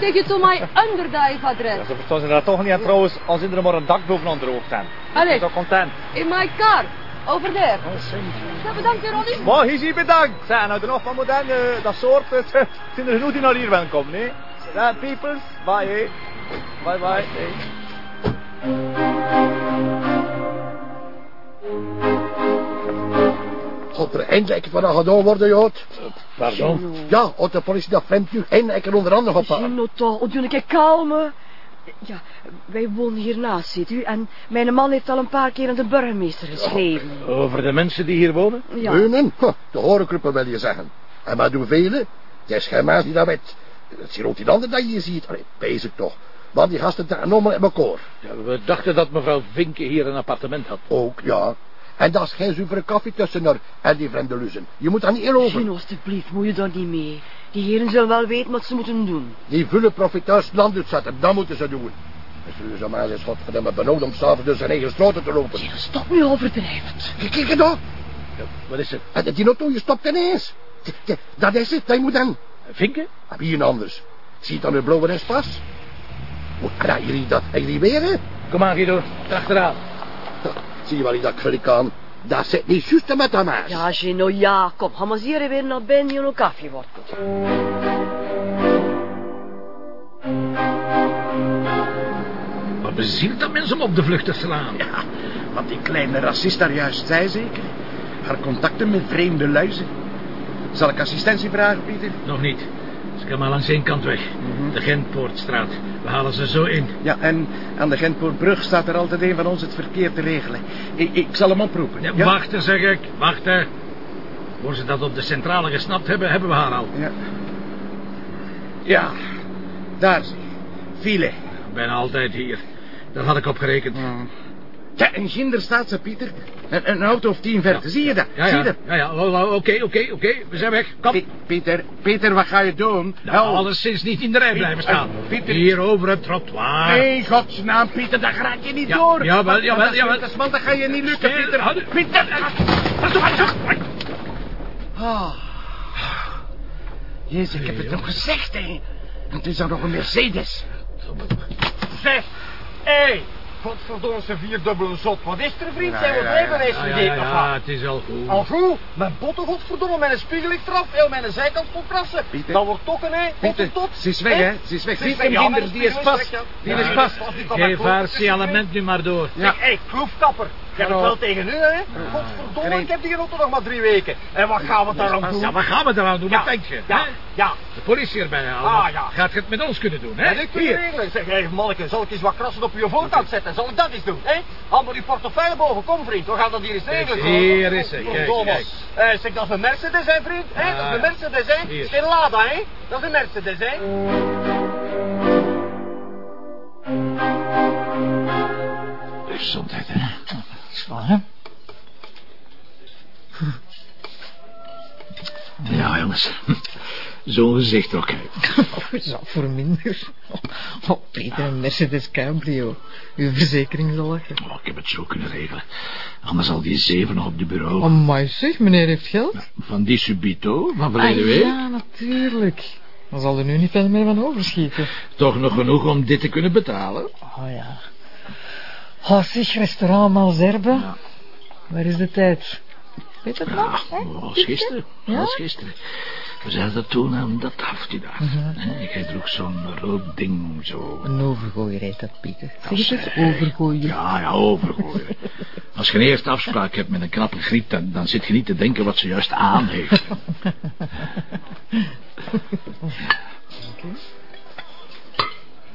take you to my underdive adres. Ja, ze verstaan ze dat toch niet. En trouwens, als er maar een dak bovenaan droog zijn. Allee. Ik ben zo content. In my car. Over there. Ja, bedankt, Ronnie. Maar hier zie bedankt. Zijn nou er nog van moderne, dat soort. Het zijn er genoeg die naar hier komen, nee? Ja, peoples. Bye, hey. Bye, bye. Hey. Gaat er eindelijk van gedaan worden, Jood? Pardon? Ja, als de politie dat vreemd nu eindelijk onder andere gaat pakken. Gino toch, doe een keer kalmen. Ja, wij wonen hiernaast, ziet u. En mijn man heeft al een paar keer aan de burgemeester geschreven. Over de mensen die hier wonen? Ja. Huh, de horenclubben wil je zeggen. En maar doen velen? Het is geen mens die dat weet. Het is ook die ander dat je hier ziet. Allee, bezig toch. Want die gasten zijn allemaal in elkaar. Ja, we dachten dat mevrouw Vinke hier een appartement had. Ook, ja. En dat is geen zuivere koffie tussen haar en die vreemde luzen. Je moet daar niet in over. Gino, alstublieft, moet je daar niet mee. Die heren zullen wel weten wat ze moeten doen. Die vullen profiteurs het land uitzetten, dat moeten ze doen. En zullen ze maar eens godverdomme benoemd om s'avonds dus zijn eigen sloten te lopen. Gino, stop nu overdrijvend. Kijk, dan. Ja, wat is het? En die auto, je stopt ineens. Dat is het, dat je moet dan. Vinke? Heb je een anders? Zie je dan een blauwe pas? Moet hier, dat, hier weer, hè? Kom aan, Guido. Achteraan. Zie je wel dat kan? Dat zit niet juist met dat meis. Ja, Gino, ja. Kom, ga maar hier weer naar binnen en een koffie wordt. Wat bezielt dat mensen om op de vlucht te slaan? Ja, wat die kleine racist daar juist zei zeker. Haar contacten met vreemde luizen. Zal ik assistentie vragen, Pieter? Nog niet. Ze kan maar langs één kant weg. De Gentpoortstraat. We halen ze zo in. Ja, en aan de Gentpoortbrug staat er altijd een van ons het verkeer te regelen. Ik, ik zal hem oproepen. Ja, Wachten, zeg ik. Wachten. Voor ze dat op de centrale gesnapt hebben, hebben we haar al. Ja. Ja, daar. File. Bijna altijd hier. Dat had ik opgerekend. Ja, en ginder staat ze, Pieter. Een, een auto of tien verder. Zie je dat? Ja, Zie ja. je dat? Ja, ja. Oké, oké, oké. We zijn weg. Kom. Pi- Pieter, Pieter, wat ga je doen? Nou, alleszins niet in de rij blijven staan. eh, Pieter- Hier over het trottoir. Nee, godsnaam, Pieter, daar raak je niet Ja, door. jawel, jawel, Dat is- jawel. Dat want dat ga je niet lukken, Stil, Pieter. houden. Pieter, op. Ah. Jezus, ik heb het nog gezegd, hè. Het is dan nog een Mercedes. Zeg, hé, godverdomme ze vierdubbele zot. Wat is er, vriend? Zijn we rijbewijs vergeten ja, of ja, het is al goed. Al goed, mijn botten godverdomme, mijn spiegel ligt eraf, heel mijn zijkant vol krassen. Dat wordt tokken, hè, Pieter, tot. ze is weg, hè. Ze is weg. Zie hem, Ja, ginder, mijn die is vast. ja. Die is vast. maar Geef haar signalement nu maar door. Ja. Hé, kloefkapper. Ik heb het wel tegen u, hè? Godverdomme, ik heb die auto nog maar drie weken. En wat gaan we daar aan doen? Ja, wat gaan we eraan doen? Ja, Wat denk je? Ja, ja. De politie erbij halen. Ah, ja. Gaat je het met ons kunnen doen, hè? En ik wil Hier. regelen. Zeg, hé, manneke, zal ik eens wat krassen op je voorkant zetten? Zal ik dat eens doen, hè? Haal maar die portefeuille boven. Kom, vriend, we gaan dat hier eens regelen. hier is ze. Kijk. Eh, zeg, dat is een Mercedes, hè, vriend? Hè? Dat is een Mercedes, hè? Geen Lada, hè? Dat is een Mercedes, hè? Gezondheid, hè? Zwaar, Ja, jongens. Zo'n gezicht ook, dat voor minder? Oh, Peter, een Mercedes Cabrio. Uw verzekering zal lachen. Oh, ik heb het zo kunnen regelen. Anders al die zeven nog op de bureau. Oh, maar zeg, meneer heeft geld? Van die Subito, van verleden Ah, week. ja, natuurlijk. Dan zal er nu niet veel meer van overschieten. Toch nog genoeg om dit te kunnen betalen. Oh ja. Zeg, restaurant Malzerbe. Waar is de tijd? Weet het Ja, nog? hè? als gisteren. Ja? Als gisteren. We zaten toen aan dat afje daar. Hij droeg zo'n rood ding zo. Een overgooier heet dat, Pieter. Zeg het hij- overgooier. Ja, ja, overgooien. Als je een eerste afspraak hebt met een knappe griet, dan, dan zit je niet te denken wat ze juist aan heeft.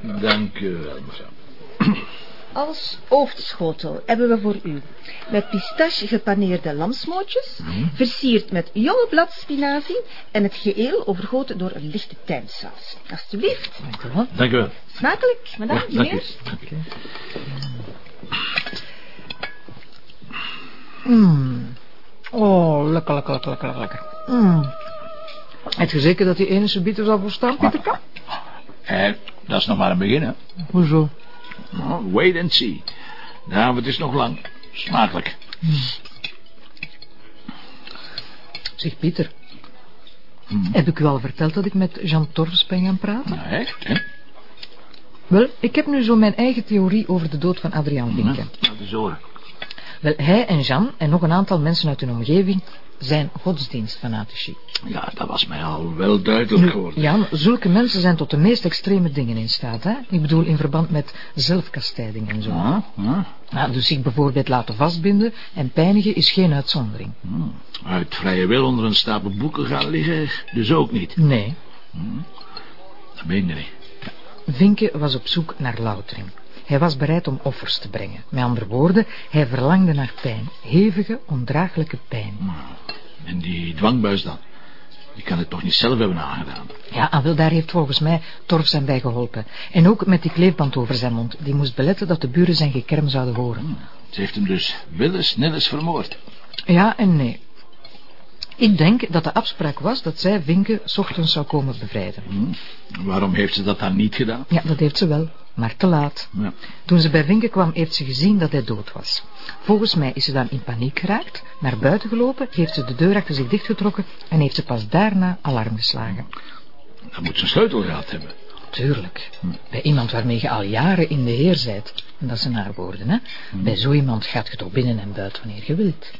Dank u wel, mevrouw. Als hoofdschotel hebben we voor u met pistache gepaneerde lamsmootjes, versierd met jonge bladspinazie en het geheel overgoten door een lichte tijmsaus. Alsjeblieft. Dank u wel. Dank u wel. Smakelijk, madame, Ja, dank u. meneer. Dank u. Mm. Oh, lekker, lekker, lekker, lekker, lekker. Mm. Heb je zeker dat die ene subiet er zal voor staan, Pieter? Eh, dat is nog maar een begin, hè. Hoezo? Nou, wait and see. De avond is nog lang. Smakelijk. Zeg, Pieter. Heb ik u al verteld dat ik met Jean Torfs ben gaan praten? Nou, echt, hè? Wel, ik heb nu zo mijn eigen theorie over de dood van Adriaan Vinke. Laat eens horen. Wel, hij en Jean en nog een aantal mensen uit hun omgeving zijn godsdienstfanatici. Ja, dat was mij al wel duidelijk geworden. Ja, maar zulke mensen zijn tot de meest extreme dingen in staat, hè? Ik bedoel in verband met zelfkastijding en zo. Ja, ja. Nou, dus zich bijvoorbeeld laten vastbinden en pijnigen is geen uitzondering. Hm. Uit vrije wil onder een stapel boeken gaan liggen, dus ook niet. Nee, Dat meen je niet. Vinke was op zoek naar loutering. Hij was bereid om offers te brengen. Met andere woorden, hij verlangde naar pijn. Hevige, ondraaglijke pijn. En die dwangbuis dan? Die kan het toch niet zelf hebben aangedaan? Ja, en wel, daar heeft volgens mij Torf zijn bij geholpen. En ook met die kleefband over zijn mond. Die moest beletten dat de buren zijn gekerm zouden horen. Ze heeft hem dus willens nillens vermoord. Ja en nee. Ik denk dat de afspraak was dat zij Vinke 's ochtends zou komen bevrijden. Hm. Waarom heeft ze dat dan niet gedaan? Ja, dat heeft ze wel, maar te laat. Ja. Toen ze bij Vinke kwam, heeft ze gezien dat hij dood was. Volgens mij is ze dan in paniek geraakt, naar buiten gelopen, heeft ze de deur achter zich dichtgetrokken en heeft ze pas daarna alarm geslagen. Dan moet ze een sleutel gehad hebben. Tuurlijk. Bij iemand waarmee je al jaren in de heer zijt. En dat zijn haar woorden, hè. Bij zo iemand gaat je toch binnen en buiten wanneer je wilt.